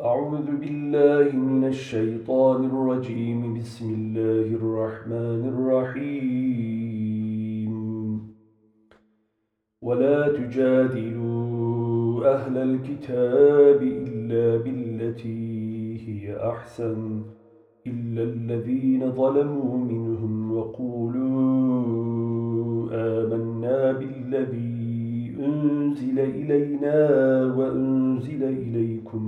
أعوذ بالله من الشيطان الرجيم. بسم الله الرحمن الرحيم. ولا تجادلوا أهل الكتاب إلا بالتي هي أحسن إلا الذين ظلموا منهم وقولوا آمنا بالذي أنزل إلينا وأنزل إليكم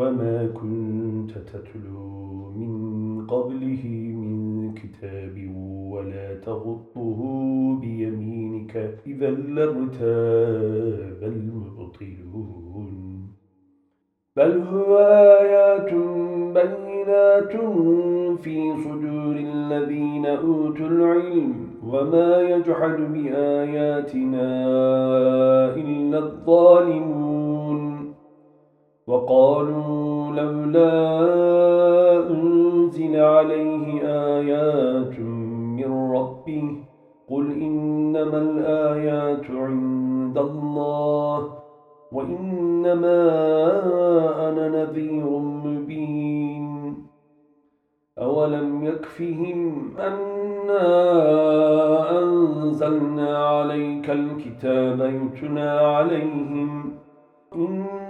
وما كنت تتلو من قبله من كتاب ولا تغطه بيمينك إذا لارتاب المبطلون بل هو آيات بينات في صدور الذين أوتوا العلم وما يجحد بآياتنا إلا الظالمون وقالوا لولا أنزل عليه آيات من ربه. قل إنما الآيات عند الله وإنما أنا نذير مبين. أولم يكفهم أنا أنزلنا عليك الكتاب يتنى عليهم إن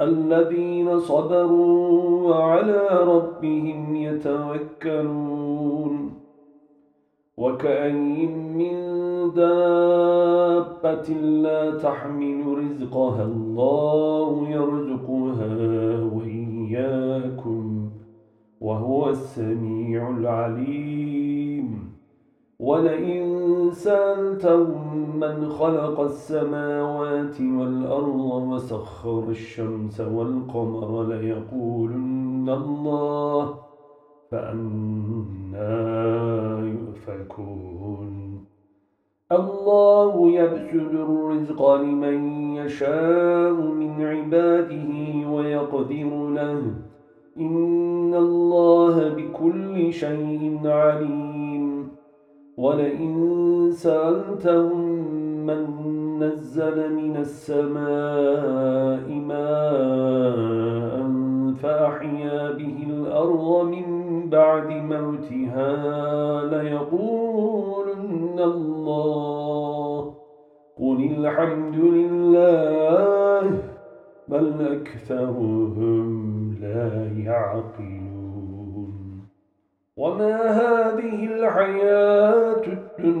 الذين صبروا وعلى ربهم يتوكلون. وكأين من دابة لا تحمل رزقها الله يرزقها وإياكم وهو السميع العليم. ولئن سألتهم من خلق السماوات والأرض وسخر الشمس والقمر ليقولن الله فأنا يؤفكون. الله يبسل الرزق لمن يشاء من عباده ويقدر له. إن الله بكل شيء عليم. ولئن سألتهم من نزل من السماء ماء فأحيا به الأرض من بعد موتها ليقولن الله. قل الحمد لله بل أكثرهم لا يعقلون. وما الحياة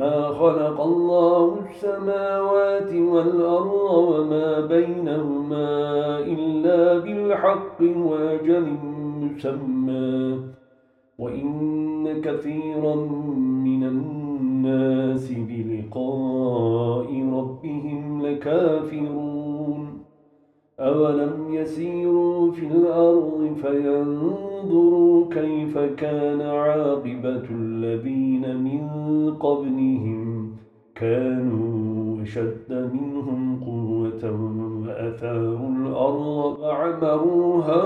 ما خلق الله السماوات والأرض وما بينهما إلا بالحق وأجل مسمى. وإن كثيرا من الناس بلقاء ربهم لكافرون. أولم يسيروا في الأرض فينظروا كيف كان عاقبة الذين من قبلهم كانوا أشد منهم قوة وأثاروا الأرض وعمروها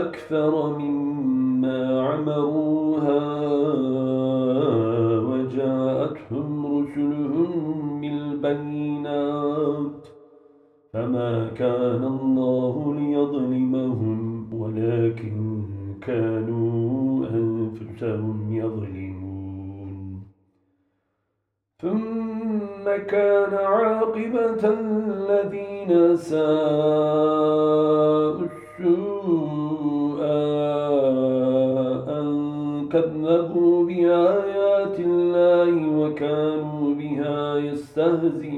أكثر مما عمروها كان الله ليظلمهم ولكن كانوا أنفسهم يظلمون. ثم كان عاقبة الذين ساءوا السوء أن كذبوا بآيات الله وكانوا بها يستهزئون.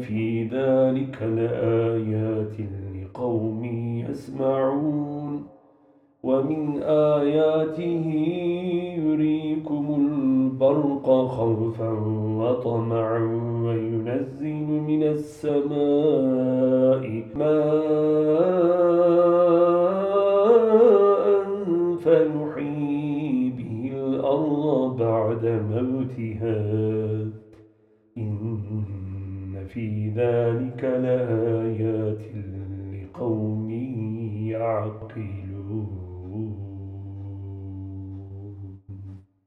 في ذلك لآيات لقوم يسمعون. ومن آياته يريكم البرق خوفا وطمعا وينزل من السماء ماء فيحيي به الأرض بعد موتها. في ذلك لآيات لقوم يعقلون